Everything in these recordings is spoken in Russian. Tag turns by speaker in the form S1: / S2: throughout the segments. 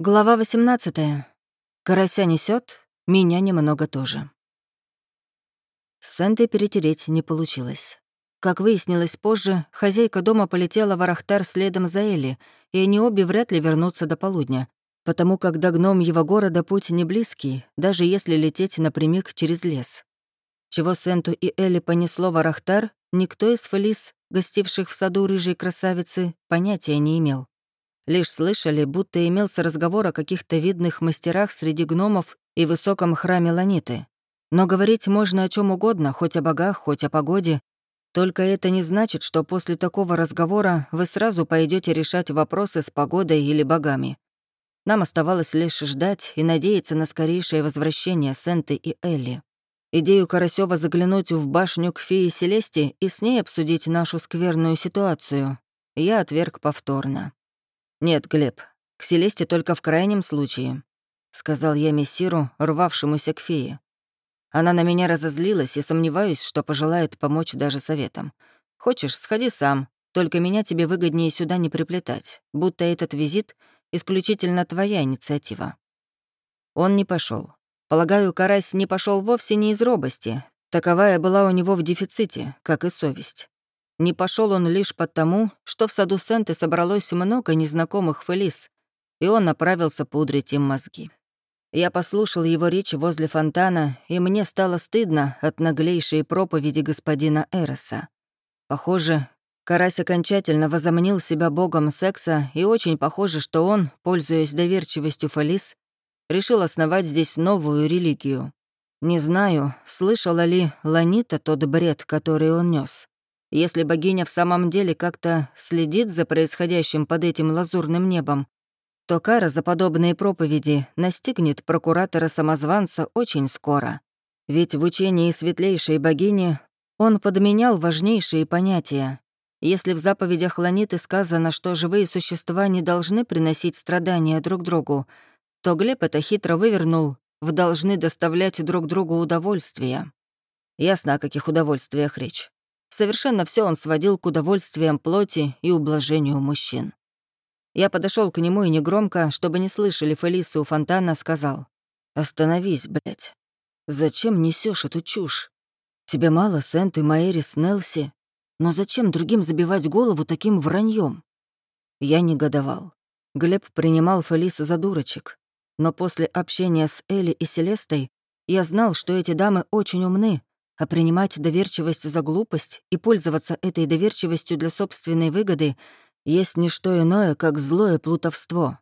S1: Глава 18. Карася несет, меня немного тоже. С Сентой перетереть не получилось. Как выяснилось позже, хозяйка дома полетела в Арахтар следом за Элли, и они обе вряд ли вернутся до полудня, потому как до гном его города путь не близкий, даже если лететь напрямик через лес. Чего Сенту и Элли понесло в Арахтар, никто из фелис, гостивших в саду рыжей красавицы, понятия не имел. Лишь слышали, будто имелся разговор о каких-то видных мастерах среди гномов и высоком храме Ланиты. Но говорить можно о чем угодно, хоть о богах, хоть о погоде. Только это не значит, что после такого разговора вы сразу пойдете решать вопросы с погодой или богами. Нам оставалось лишь ждать и надеяться на скорейшее возвращение Сенты и Элли. Идею Карасева заглянуть в башню к фее Селесте и с ней обсудить нашу скверную ситуацию я отверг повторно. «Нет, Глеб, к Селесте только в крайнем случае», — сказал я мессиру, рвавшемуся к фее. Она на меня разозлилась и сомневаюсь, что пожелает помочь даже советом. Хочешь, сходи сам, только меня тебе выгоднее сюда не приплетать, будто этот визит — исключительно твоя инициатива». Он не пошел. Полагаю, Карась не пошел вовсе не из робости. Таковая была у него в дефиците, как и совесть. Не пошел он лишь потому, что в саду Сенты собралось много незнакомых фелис, и он направился пудрить им мозги. Я послушал его речи возле фонтана, и мне стало стыдно от наглейшей проповеди господина Эроса. Похоже, Карась окончательно возомнил себя богом секса, и очень похоже, что он, пользуясь доверчивостью Фалис, решил основать здесь новую религию. Не знаю, слышала ли Ланита тот бред, который он нес. Если богиня в самом деле как-то следит за происходящим под этим лазурным небом, то кара за подобные проповеди настигнет прокуратора-самозванца очень скоро. Ведь в учении светлейшей богини он подменял важнейшие понятия. Если в заповедях Ланиты сказано, что живые существа не должны приносить страдания друг другу, то Глеб это хитро вывернул в «должны доставлять друг другу удовольствие». Ясно, о каких удовольствиях речь. Совершенно все он сводил к удовольствиям плоти и ублажению мужчин. Я подошел к нему и негромко, чтобы не слышали Фелисы у фонтана, сказал. «Остановись, блядь. Зачем несешь эту чушь? Тебе мало Сент и Маэрис Нелси? Но зачем другим забивать голову таким враньем? Я негодовал. Глеб принимал Фелиса за дурочек. Но после общения с Элли и Селестой я знал, что эти дамы очень умны а принимать доверчивость за глупость и пользоваться этой доверчивостью для собственной выгоды есть не что иное, как злое плутовство.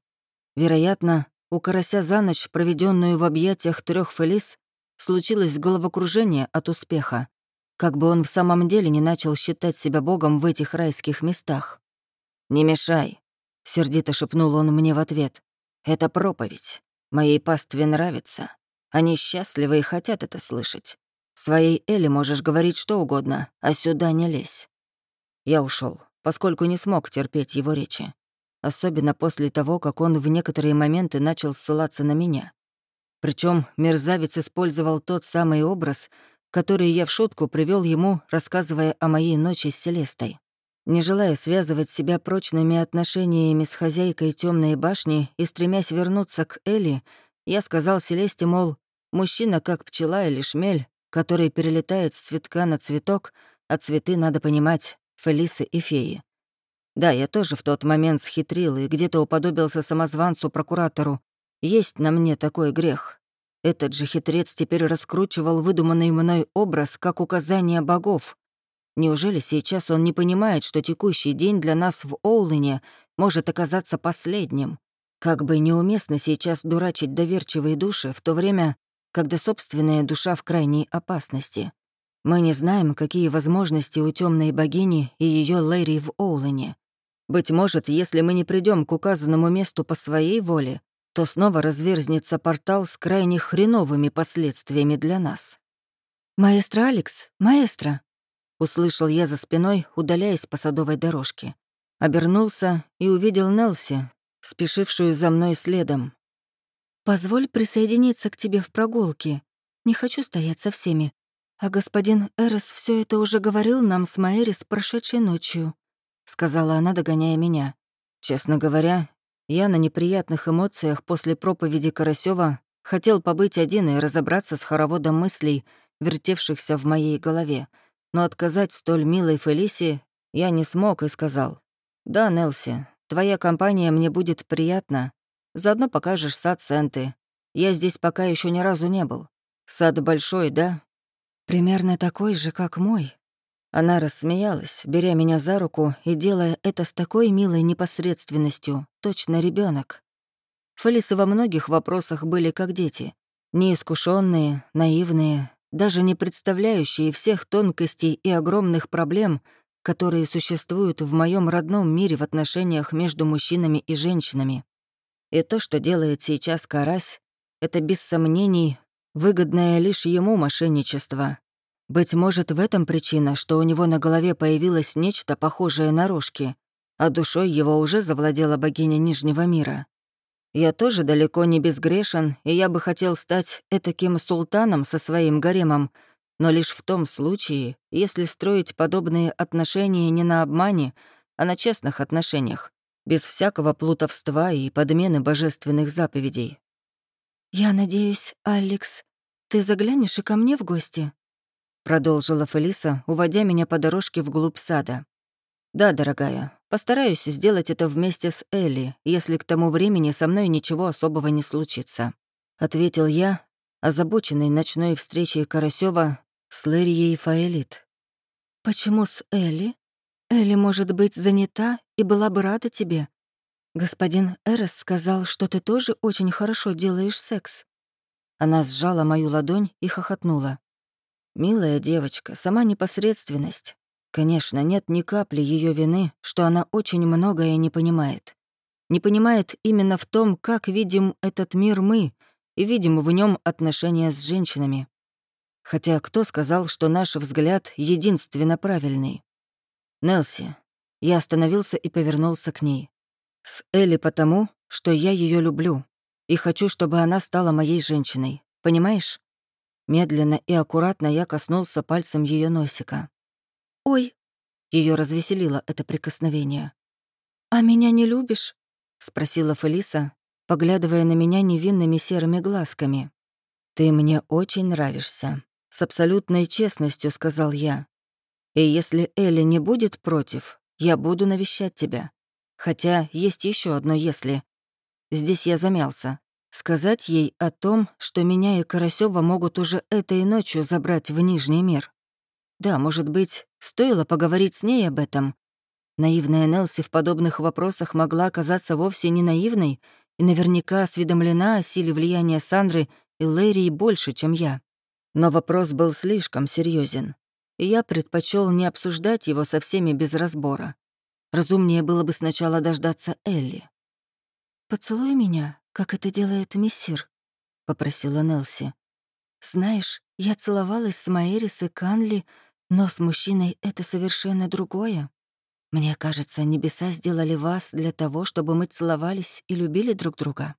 S1: Вероятно, у карася за ночь, проведенную в объятиях трех фелис, случилось головокружение от успеха, как бы он в самом деле не начал считать себя богом в этих райских местах. «Не мешай», — сердито шепнул он мне в ответ. «Это проповедь. Моей пастве нравится. Они счастливы и хотят это слышать. Своей Элли можешь говорить что угодно, а сюда не лезь. Я ушел, поскольку не смог терпеть его речи. Особенно после того, как он в некоторые моменты начал ссылаться на меня. Причем мерзавец использовал тот самый образ, который я в шутку привел ему, рассказывая о моей ночи с Селестой. Не желая связывать себя прочными отношениями с хозяйкой темной башни и стремясь вернуться к Элли, я сказал Селесте, мол, мужчина как пчела или шмель, который перелетает с цветка на цветок, а цветы, надо понимать, фелисы и феи. Да, я тоже в тот момент схитрил и где-то уподобился самозванцу-прокуратору. Есть на мне такой грех. Этот же хитрец теперь раскручивал выдуманный мной образ как указание богов. Неужели сейчас он не понимает, что текущий день для нас в Оулине может оказаться последним? Как бы неуместно сейчас дурачить доверчивые души, в то время когда собственная душа в крайней опасности. Мы не знаем, какие возможности у темной богини и ее Лэри в Оулене. Быть может, если мы не придем к указанному месту по своей воле, то снова разверзнется портал с крайне хреновыми последствиями для нас. «Маэстро Алекс, маэстро!» — услышал я за спиной, удаляясь по садовой дорожке. Обернулся и увидел Нелси, спешившую за мной следом. «Позволь присоединиться к тебе в прогулке. Не хочу стоять со всеми. А господин Эрос все это уже говорил нам с Маэрис прошедшей ночью», — сказала она, догоняя меня. «Честно говоря, Я на неприятных эмоциях после проповеди Карасева хотел побыть один и разобраться с хороводом мыслей, вертевшихся в моей голове, но отказать столь милой Фелисе я не смог и сказал. «Да, Нелси, твоя компания мне будет приятна. Заодно покажешь сад Сенты. Я здесь пока еще ни разу не был. Сад большой, да?» «Примерно такой же, как мой». Она рассмеялась, беря меня за руку и делая это с такой милой непосредственностью, точно ребенок. Фелисы во многих вопросах были как дети. Неискушенные, наивные, даже не представляющие всех тонкостей и огромных проблем, которые существуют в моем родном мире в отношениях между мужчинами и женщинами. И то, что делает сейчас Карась, это без сомнений выгодное лишь ему мошенничество. Быть может, в этом причина, что у него на голове появилось нечто похожее на рожки, а душой его уже завладела богиня Нижнего мира. Я тоже далеко не безгрешен, и я бы хотел стать этаким султаном со своим гаремом, но лишь в том случае, если строить подобные отношения не на обмане, а на честных отношениях, без всякого плутовства и подмены божественных заповедей. «Я надеюсь, Алекс, ты заглянешь и ко мне в гости?» Продолжила Фелиса, уводя меня по дорожке вглубь сада. «Да, дорогая, постараюсь сделать это вместе с Элли, если к тому времени со мной ничего особого не случится», — ответил я, озабоченный ночной встречей Карасева с Лэрией Фаэлит. «Почему с Элли? Элли может быть занята и была бы рада тебе. Господин Эрос сказал, что ты тоже очень хорошо делаешь секс». Она сжала мою ладонь и хохотнула. Милая девочка, сама непосредственность. Конечно, нет ни капли ее вины, что она очень многое не понимает. Не понимает именно в том, как видим этот мир мы, и видим в нем отношения с женщинами. Хотя кто сказал, что наш взгляд единственно правильный? Нелси. Я остановился и повернулся к ней. С Элли потому, что я ее люблю и хочу, чтобы она стала моей женщиной. Понимаешь? Медленно и аккуратно я коснулся пальцем ее носика. «Ой!» — ее развеселило это прикосновение. «А меня не любишь?» — спросила Фелиса, поглядывая на меня невинными серыми глазками. «Ты мне очень нравишься», — с абсолютной честностью сказал я. «И если Элли не будет против, я буду навещать тебя. Хотя есть еще одно «если». Здесь я замялся. Сказать ей о том, что меня и Карасева могут уже этой ночью забрать в Нижний мир. Да, может быть, стоило поговорить с ней об этом. Наивная Нелси в подобных вопросах могла оказаться вовсе не наивной и наверняка осведомлена о силе влияния Сандры и Лэрии больше, чем я. Но вопрос был слишком серьезен, и я предпочел не обсуждать его со всеми без разбора. Разумнее было бы сначала дождаться Элли. «Поцелуй меня, как это делает миссир», — попросила Нелси. «Знаешь, я целовалась с Маэрис и Канли, но с мужчиной это совершенно другое. Мне кажется, небеса сделали вас для того, чтобы мы целовались и любили друг друга».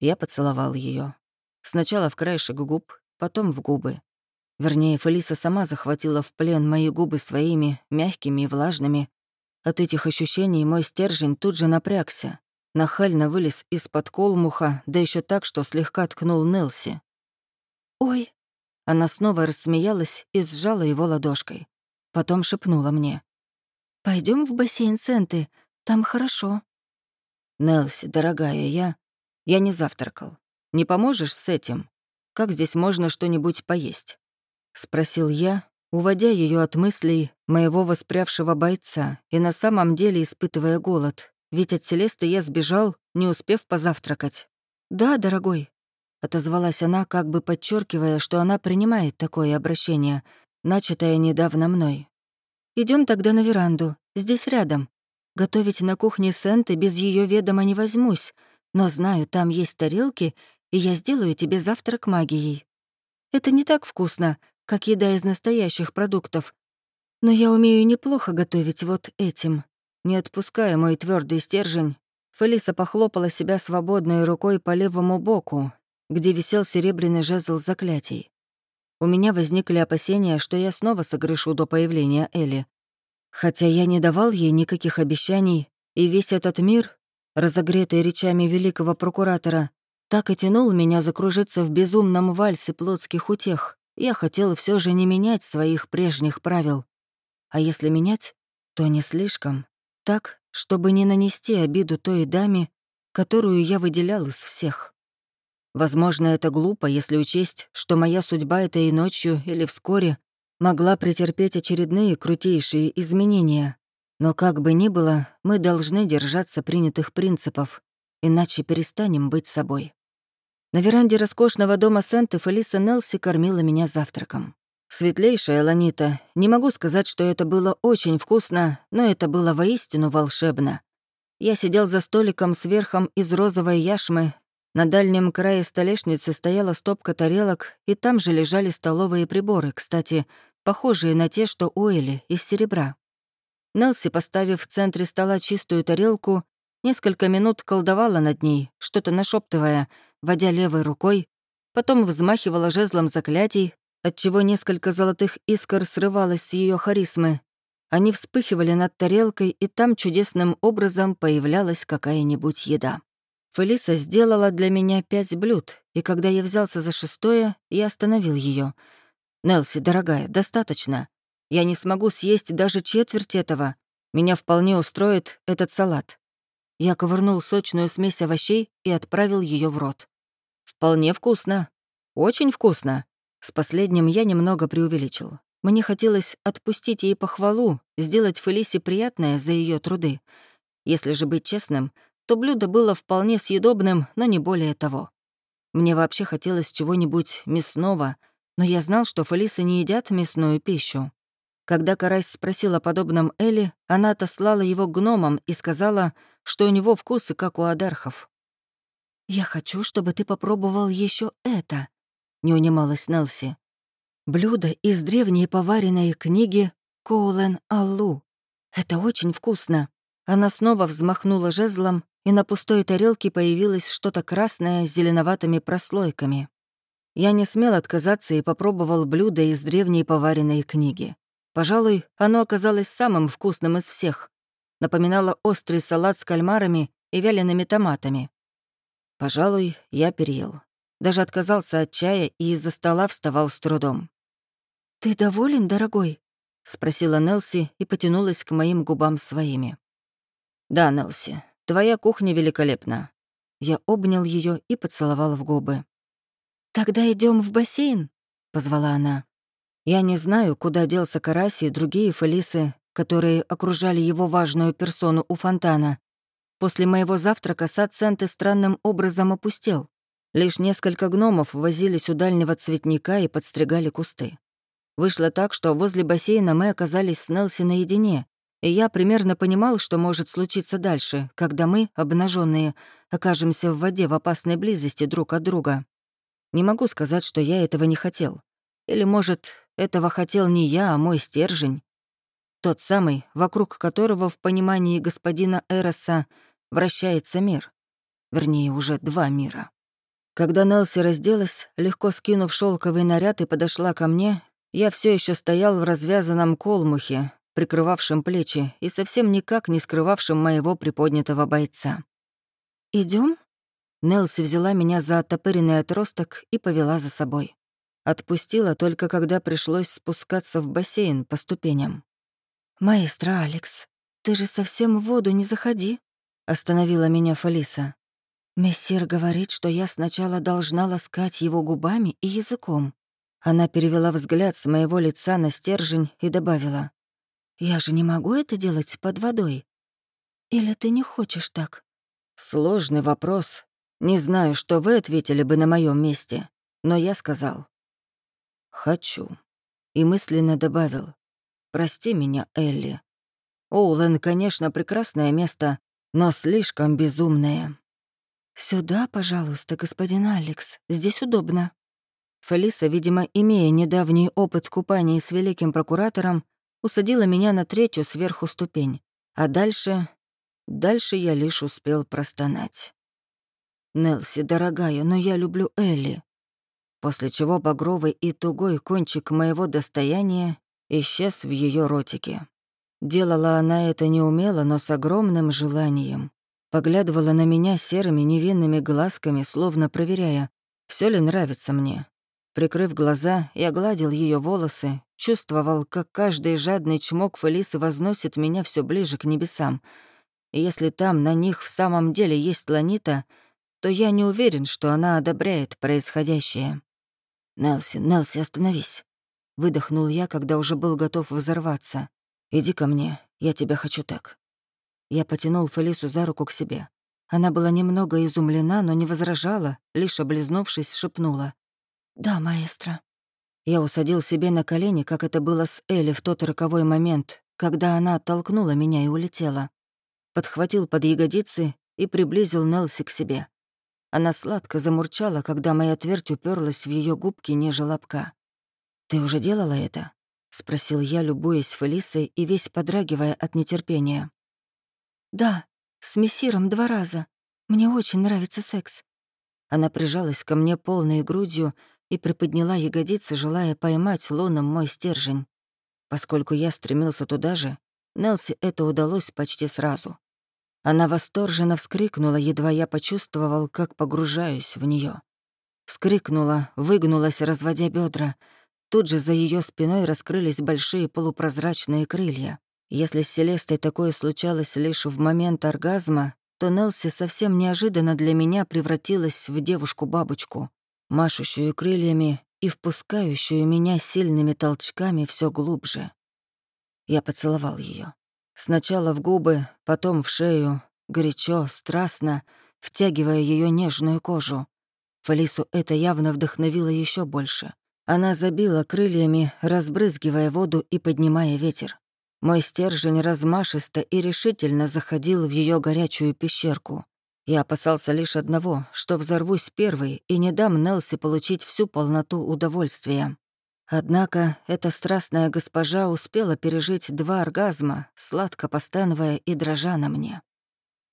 S1: Я поцеловал ее. Сначала в краешек губ, потом в губы. Вернее, Фелиса сама захватила в плен мои губы своими, мягкими и влажными. От этих ощущений мой стержень тут же напрягся нахально вылез из-под колмуха, да еще так, что слегка ткнул Нелси. «Ой!» Она снова рассмеялась и сжала его ладошкой. Потом шепнула мне. Пойдем в бассейн Сенты, там хорошо». «Нелси, дорогая, я... Я не завтракал. Не поможешь с этим? Как здесь можно что-нибудь поесть?» — спросил я, уводя ее от мыслей моего воспрявшего бойца и на самом деле испытывая голод, ведь от Селесты я сбежал, не успев позавтракать. «Да, дорогой», — отозвалась она, как бы подчеркивая, что она принимает такое обращение, начатое недавно мной. Идем тогда на веранду, здесь рядом. Готовить на кухне Сенты без ее ведома не возьмусь, но знаю, там есть тарелки, и я сделаю тебе завтрак магией. Это не так вкусно, как еда из настоящих продуктов, но я умею неплохо готовить вот этим. Не отпуская мой твердый стержень, Фелиса похлопала себя свободной рукой по левому боку, где висел серебряный жезл заклятий. У меня возникли опасения, что я снова согрешу до появления Элли. Хотя я не давал ей никаких обещаний, и весь этот мир разогретый речами великого прокуратора, так и тянул меня закружиться в безумном вальсе плотских утех. Я хотел все же не менять своих прежних правил. А если менять, то не слишком. Так, чтобы не нанести обиду той даме, которую я выделял из всех. Возможно, это глупо, если учесть, что моя судьба этой ночью или вскоре могла претерпеть очередные крутейшие изменения. Но как бы ни было, мы должны держаться принятых принципов, иначе перестанем быть собой. На веранде роскошного дома Сенты Фелиса Нелси кормила меня завтраком. Светлейшая Ланита, не могу сказать, что это было очень вкусно, но это было воистину волшебно. Я сидел за столиком с верхом из розовой яшмы, на дальнем крае столешницы стояла стопка тарелок, и там же лежали столовые приборы, кстати, похожие на те, что у из серебра. Нелси, поставив в центре стола чистую тарелку, несколько минут колдовала над ней, что-то нашептывая, водя левой рукой, потом взмахивала жезлом заклятий, отчего несколько золотых искр срывалось с ее харизмы. Они вспыхивали над тарелкой, и там чудесным образом появлялась какая-нибудь еда. Фелиса сделала для меня пять блюд, и когда я взялся за шестое, я остановил ее. «Нелси, дорогая, достаточно. Я не смогу съесть даже четверть этого. Меня вполне устроит этот салат». Я ковырнул сочную смесь овощей и отправил ее в рот. «Вполне вкусно. Очень вкусно». С последним я немного преувеличил. Мне хотелось отпустить ей похвалу, сделать Фелисе приятное за ее труды. Если же быть честным, то блюдо было вполне съедобным, но не более того. Мне вообще хотелось чего-нибудь мясного, но я знал, что фалисы не едят мясную пищу. Когда Карась спросил о подобном Элли, она отослала его гномам и сказала, что у него вкусы, как у адархов. «Я хочу, чтобы ты попробовал еще это», — не унималась Нелси. «Блюдо из древней поваренной книги Коулен Аллу. Это очень вкусно». Она снова взмахнула жезлом, и на пустой тарелке появилось что-то красное с зеленоватыми прослойками. Я не смел отказаться и попробовал блюдо из древней поваренной книги. Пожалуй, оно оказалось самым вкусным из всех. Напоминало острый салат с кальмарами и вялеными томатами. Пожалуй, я переел. Даже отказался от чая и из-за стола вставал с трудом. «Ты доволен, дорогой?» — спросила Нелси и потянулась к моим губам своими. «Да, Нелси, Твоя кухня великолепна». Я обнял ее и поцеловал в губы. «Тогда идем в бассейн», — позвала она. Я не знаю, куда делся Караси и другие фелисы, которые окружали его важную персону у фонтана. После моего завтрака сад Сенты странным образом опустел. Лишь несколько гномов возились у дальнего цветника и подстригали кусты. Вышло так, что возле бассейна мы оказались с Нелси наедине, и я примерно понимал, что может случиться дальше, когда мы, обнаженные, окажемся в воде в опасной близости друг от друга. Не могу сказать, что я этого не хотел. Или, может, этого хотел не я, а мой стержень. Тот самый, вокруг которого в понимании господина Эроса вращается мир. Вернее, уже два мира. Когда Нелси разделась, легко скинув шелковый наряд и подошла ко мне, я все еще стоял в развязанном колмухе, прикрывавшим плечи и совсем никак не скрывавшим моего приподнятого бойца. Идем? Нелси взяла меня за оттопыренный отросток и повела за собой. Отпустила только когда пришлось спускаться в бассейн по ступеням. «Маэстро Алекс, ты же совсем в воду не заходи», — остановила меня Фалиса. «Мессир говорит, что я сначала должна ласкать его губами и языком». Она перевела взгляд с моего лица на стержень и добавила. Я же не могу это делать под водой. Или ты не хочешь так? Сложный вопрос. Не знаю, что вы ответили бы на моем месте, но я сказал. Хочу. И мысленно добавил. Прости меня, Элли. Оулен, конечно, прекрасное место, но слишком безумное. «Сюда, пожалуйста, господин Алекс. Здесь удобно». Фелиса, видимо, имея недавний опыт купания с великим прокуратором, усадила меня на третью сверху ступень, а дальше... Дальше я лишь успел простонать. «Нелси, дорогая, но я люблю Элли». После чего багровый и тугой кончик моего достояния исчез в ее ротике. Делала она это неумело, но с огромным желанием. Поглядывала на меня серыми невинными глазками, словно проверяя, все ли нравится мне. Прикрыв глаза, я гладил ее волосы, чувствовал, как каждый жадный чмок Фелисы возносит меня все ближе к небесам. И если там на них в самом деле есть Ланита, то я не уверен, что она одобряет происходящее. «Нелси, Нелси, остановись!» — выдохнул я, когда уже был готов взорваться. «Иди ко мне, я тебя хочу так». Я потянул Фелису за руку к себе. Она была немного изумлена, но не возражала, лишь облизнувшись, шепнула. «Да, маэстро». Я усадил себе на колени, как это было с Элли в тот роковой момент, когда она оттолкнула меня и улетела. Подхватил под ягодицы и приблизил Нелси к себе. Она сладко замурчала, когда моя твердь уперлась в ее губки ниже лобка. «Ты уже делала это?» — спросил я, любуясь Фелисой и весь подрагивая от нетерпения. «Да, с мессиром два раза. Мне очень нравится секс». Она прижалась ко мне полной грудью и приподняла ягодицы, желая поймать луном мой стержень. Поскольку я стремился туда же, Нелси это удалось почти сразу. Она восторженно вскрикнула, едва я почувствовал, как погружаюсь в нее. Вскрикнула, выгнулась, разводя бедра. Тут же за ее спиной раскрылись большие полупрозрачные крылья. Если с Селестой такое случалось лишь в момент оргазма, то Нелси совсем неожиданно для меня превратилась в девушку-бабочку, машущую крыльями и впускающую меня сильными толчками все глубже. Я поцеловал ее. Сначала в губы, потом в шею, горячо, страстно, втягивая ее нежную кожу. Фалису это явно вдохновило еще больше. Она забила крыльями, разбрызгивая воду и поднимая ветер. Мой стержень размашисто и решительно заходил в ее горячую пещерку. Я опасался лишь одного, что взорвусь первый и не дам Нелси получить всю полноту удовольствия. Однако эта страстная госпожа успела пережить два оргазма, сладко постановая и дрожа на мне.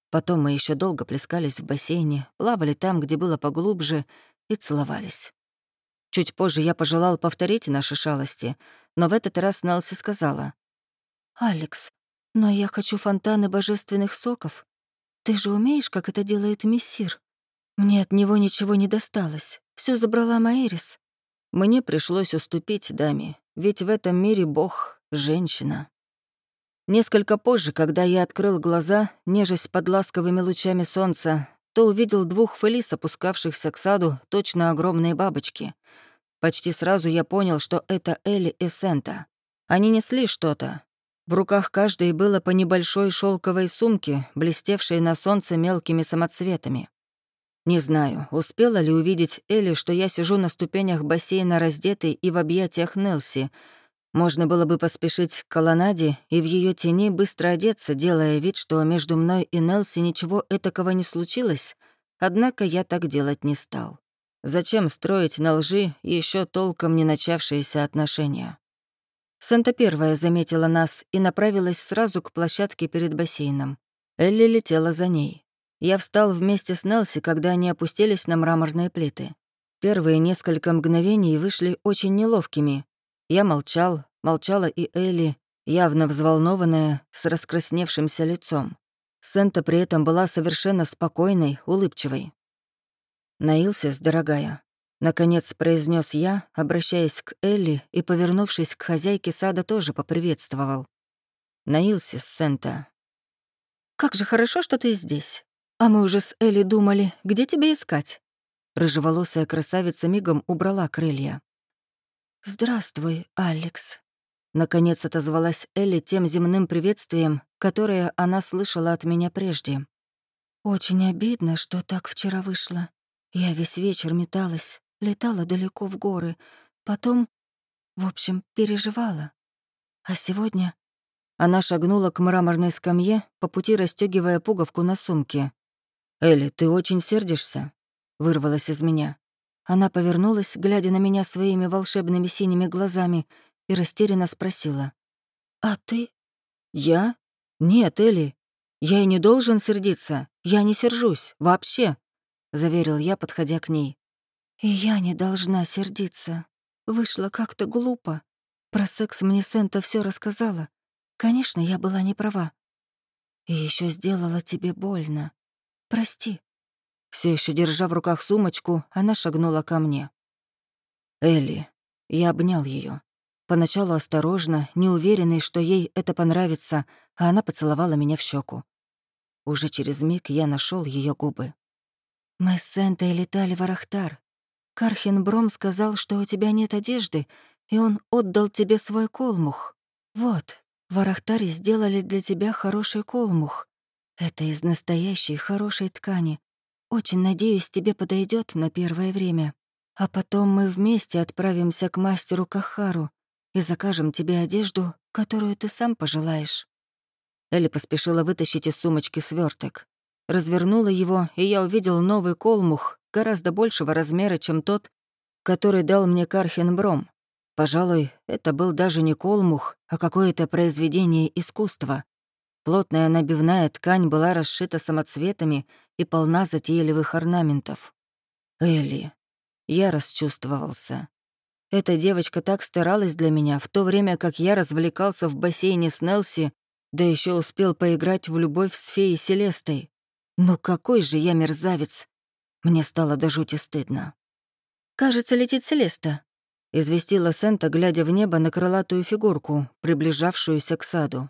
S1: Потом мы еще долго плескались в бассейне, плавали там, где было поглубже, и целовались. Чуть позже я пожелал повторить наши шалости, но в этот раз Нелси сказала. «Алекс, но я хочу фонтаны божественных соков. Ты же умеешь, как это делает мессир? Мне от него ничего не досталось. Все забрала Маэрис. Мне пришлось уступить даме, ведь в этом мире бог — женщина. Несколько позже, когда я открыл глаза, нежесть под ласковыми лучами солнца, то увидел двух фелис, опускавшихся к саду, точно огромные бабочки. Почти сразу я понял, что это Элли и Сента. Они несли что-то, в руках каждой было по небольшой шелковой сумке, блестевшей на солнце мелкими самоцветами. Не знаю, успела ли увидеть Элли, что я сижу на ступенях бассейна раздетый и в объятиях Нелси. Можно было бы поспешить к колоннаде и в ее тени быстро одеться, делая вид, что между мной и Нелси ничего этакого не случилось, однако я так делать не стал. Зачем строить на лжи еще толком не начавшиеся отношения? Санта первая заметила нас и направилась сразу к площадке перед бассейном. Элли летела за ней. Я встал вместе с Нелси, когда они опустились на мраморные плиты. Первые несколько мгновений вышли очень неловкими. Я молчал, молчала и Элли, явно взволнованная, с раскрасневшимся лицом. Сента при этом была совершенно спокойной, улыбчивой. «Наился, дорогая», Наконец произнес я, обращаясь к Элли и, повернувшись к хозяйке сада, тоже поприветствовал. Наился с Сента. «Как же хорошо, что ты здесь. А мы уже с Элли думали, где тебя искать?» Рыжеволосая красавица мигом убрала крылья. «Здравствуй, Алекс», — наконец отозвалась Элли тем земным приветствием, которое она слышала от меня прежде. «Очень обидно, что так вчера вышло. Я весь вечер металась, летала далеко в горы, потом, в общем, переживала. А сегодня она шагнула к мраморной скамье, по пути расстегивая пуговку на сумке. «Элли, ты очень сердишься?» — вырвалась из меня. Она повернулась, глядя на меня своими волшебными синими глазами, и растерянно спросила. «А ты?» «Я? Нет, Элли. Я и не должен сердиться. Я не сержусь. Вообще», — заверил я, подходя к ней. И я не должна сердиться. Вышло как-то глупо. Про секс мне Сента все рассказала. Конечно, я была не права. И еще сделала тебе больно. прости». Все еще держа в руках сумочку, она шагнула ко мне. «Элли». Я обнял ее. Поначалу осторожно, неуверенный, что ей это понравится, а она поцеловала меня в щеку. Уже через миг я нашел ее губы. «Мы с Сентой летали в Арахтар. Кархин Бром сказал, что у тебя нет одежды, и он отдал тебе свой колмух. Вот, в Арахтаре сделали для тебя хороший колмух. Это из настоящей хорошей ткани. Очень надеюсь, тебе подойдет на первое время. А потом мы вместе отправимся к мастеру Кахару и закажем тебе одежду, которую ты сам пожелаешь». Элли поспешила вытащить из сумочки сверток. Развернула его, и я увидел новый колмух, гораздо большего размера, чем тот, который дал мне Кархен Бром. Пожалуй, это был даже не колмух, а какое-то произведение искусства. Плотная набивная ткань была расшита самоцветами и полна затейливых орнаментов. Элли. Я расчувствовался. Эта девочка так старалась для меня, в то время как я развлекался в бассейне с Нелси, да еще успел поиграть в любовь с феей Селестой. Ну какой же я мерзавец! Мне стало до жути стыдно. «Кажется, летит Селеста», — известила Сента, глядя в небо на крылатую фигурку, приближавшуюся к саду.